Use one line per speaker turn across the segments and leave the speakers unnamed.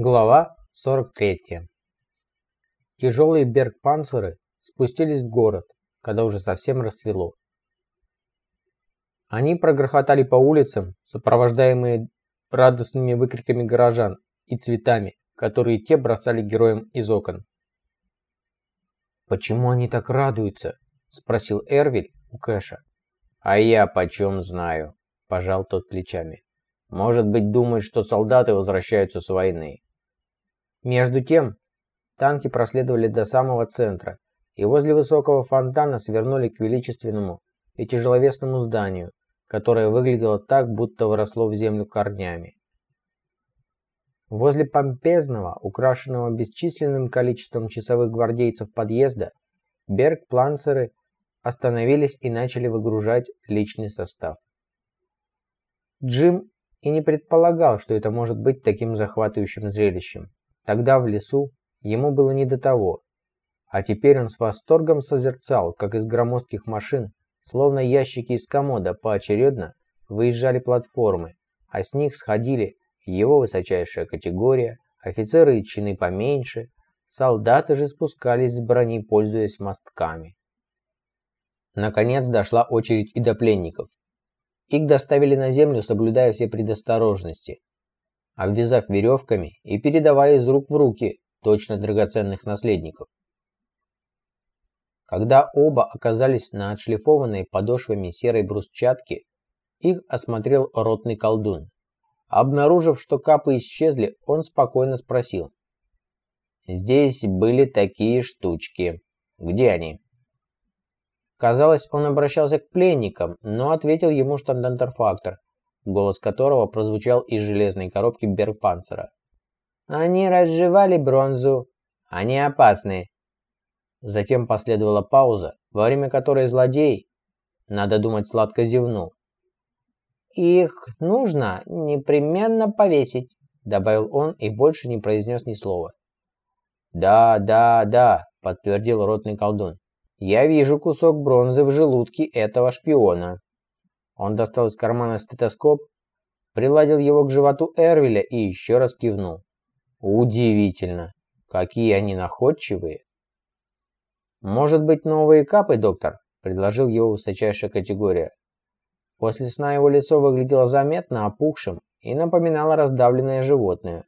Глава 43. Тяжелые бергпанцеры спустились в город, когда уже совсем рассвело. Они прогрохотали по улицам, сопровождаемые радостными выкриками горожан и цветами, которые те бросали героям из окон. «Почему они так радуются?» – спросил Эрвиль у Кэша.
«А я почем знаю?» – пожал тот плечами. «Может быть, думают, что солдаты возвращаются с войны.
Между тем, танки проследовали до самого центра и возле высокого фонтана свернули к величественному и тяжеловесному зданию, которое выглядело так, будто выросло в землю корнями. Возле помпезного, украшенного бесчисленным количеством часовых гвардейцев подъезда, Берг-планцеры остановились и начали выгружать личный состав. Джим и не предполагал, что это может быть таким захватывающим зрелищем. Тогда в лесу ему было не до того, а теперь он с восторгом созерцал, как из громоздких машин, словно ящики из комода, поочередно выезжали платформы, а с них сходили его высочайшая категория, офицеры и чины поменьше, солдаты же спускались с брони, пользуясь мостками. Наконец дошла очередь и до пленников. Их доставили на землю, соблюдая все предосторожности, обвязав веревками и передавая из рук в руки точно драгоценных наследников. Когда оба оказались на отшлифованной подошвами серой брусчатки, их осмотрел ротный колдун. Обнаружив, что капы исчезли, он спокойно спросил. «Здесь были такие штучки. Где они?» Казалось, он обращался к пленникам, но ответил ему штандантерфактор, голос которого прозвучал из железной коробки Бергпанцера. «Они разжевали бронзу. Они опасны». Затем последовала пауза, во время которой злодей, надо думать, сладко зевнул. «Их нужно непременно повесить», — добавил он и больше не произнес ни слова. «Да, да, да», — подтвердил ротный колдун. «Я вижу кусок бронзы в желудке этого шпиона». Он достал из кармана стетоскоп, приладил его к животу Эрвеля и еще раз кивнул. Удивительно, какие они находчивые. Может быть, новые капы, доктор? Предложил его высочайшая категория. После сна его лицо выглядело заметно опухшим и напоминало раздавленное животное.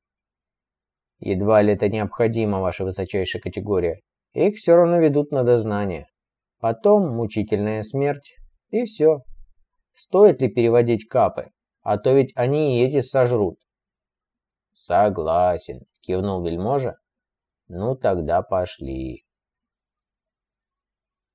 Едва ли это необходимо, ваша высочайшая категория. Их все равно ведут на дознание. Потом мучительная смерть, и все. Стоит ли переводить капы? А то ведь они и эти сожрут.
Согласен, кивнул вельможа. Ну тогда пошли.